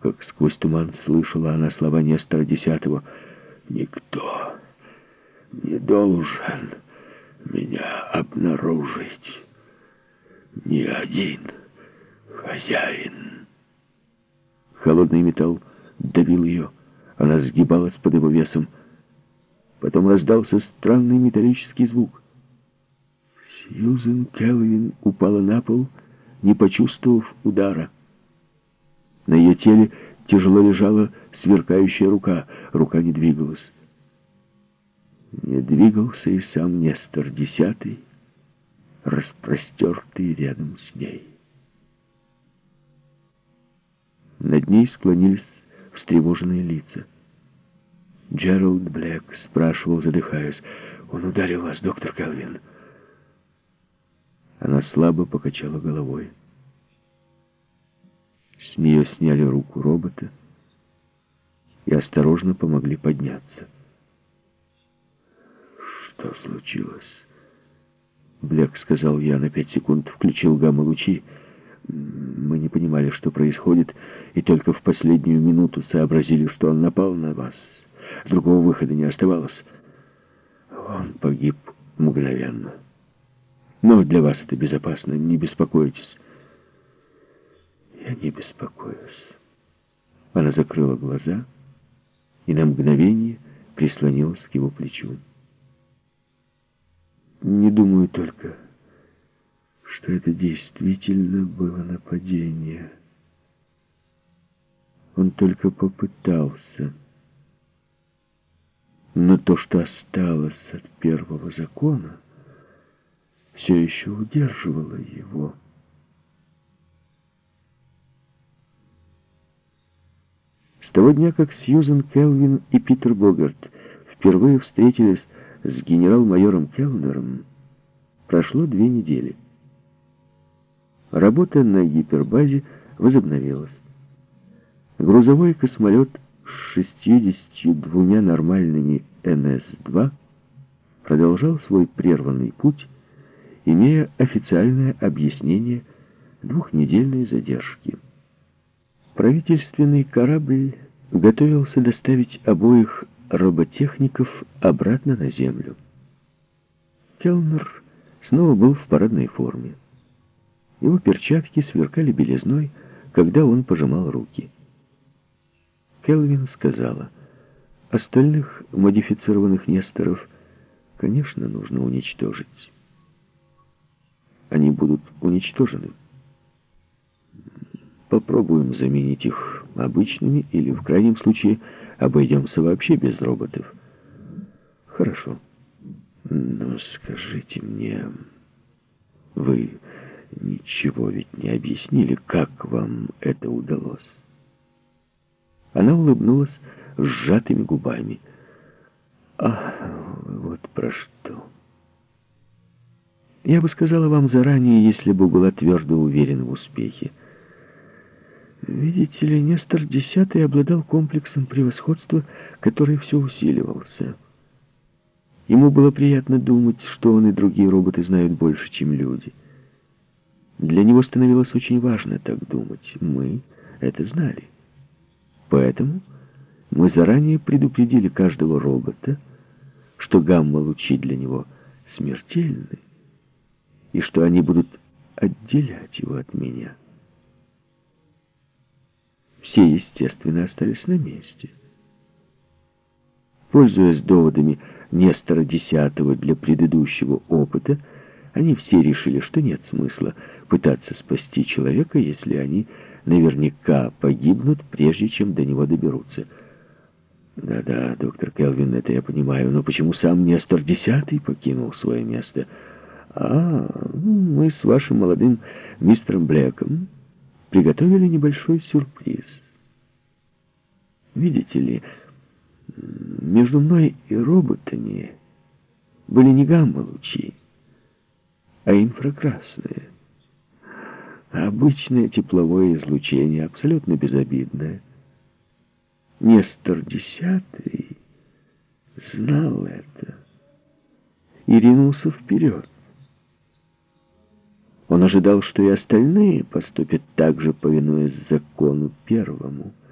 Как сквозь туман слышала она слова Нестора Десятого. «Никто не должен меня обнаружить. Ни один хозяин». Холодный металл давил ее. Она сгибалась под его весом. Потом раздался странный металлический звук. Сьюзен Келвин упала на пол, не почувствовав удара. На ее теле тяжело лежала сверкающая рука. Рука не двигалась. Не двигался и сам Нестор Десятый, распростертый рядом с ней. Над ней склонились встревоженные лица. Джеральд Блэк спрашивал, задыхаясь, «Он ударил вас, доктор Келвин?» Она слабо покачала головой. С нее сняли руку робота и осторожно помогли подняться. «Что случилось?» Блек сказал я на пять секунд, включил гамма-лучи. Мы не понимали, что происходит, и только в последнюю минуту сообразили, что он напал на вас. Другого выхода не оставалось. Он погиб мгновенно. Но для вас это безопасно, не беспокойтесь. Я не беспокоюсь. Она закрыла глаза и на мгновение прислонилась к его плечу. Не думаю только, что это действительно было нападение. Он только попытался. Но то, что осталось от первого закона, все еще удерживало его. С того дня, как Сьюзен Келвин и Питер Богарт впервые встретились с генерал-майором Келнером, прошло две недели. Работа на гипербазе возобновилась. Грузовой космолет с 62 нормальными НС-2 продолжал свой прерванный путь, имея официальное объяснение двухнедельной задержки. Правительственный корабль готовился доставить обоих роботехников обратно на Землю. Келнер снова был в парадной форме. Его перчатки сверкали белизной, когда он пожимал руки. Келвин сказала, остальных модифицированных Несторов, конечно, нужно уничтожить. Они будут уничтожены. Попробуем заменить их обычными или, в крайнем случае, обойдемся вообще без роботов. Хорошо. Но скажите мне, вы ничего ведь не объяснили, как вам это удалось? Она улыбнулась сжатыми губами. Ах, вот про что. Я бы сказала вам заранее, если бы была твердо уверена в успехе. Видите ли, Нестор Десятый обладал комплексом превосходства, который все усиливался. Ему было приятно думать, что он и другие роботы знают больше, чем люди. Для него становилось очень важно так думать. Мы это знали. Поэтому мы заранее предупредили каждого робота, что гамма-лучи для него смертельны, и что они будут отделять его от меня. Все, естественно, остались на месте. Пользуясь доводами Нестора Десятого для предыдущего опыта, они все решили, что нет смысла пытаться спасти человека, если они наверняка погибнут, прежде чем до него доберутся. Да-да, доктор Келвин, это я понимаю, но почему сам Нестор Десятый покинул свое место? А, мы с вашим молодым мистером Блэком приготовили небольшой сюрприз. Видите ли, между мной и роботами были не гамма-лучи, а инфракрасные. Обычное тепловое излучение, абсолютно безобидное. Нестор Десятый знал это и ринулся вперед. Ожидал, что и остальные поступят так же, повинуясь закону первому —